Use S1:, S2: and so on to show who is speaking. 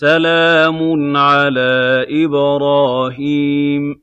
S1: سَلَامٌ عَلَىٰ إِبْرَاهِيمَ.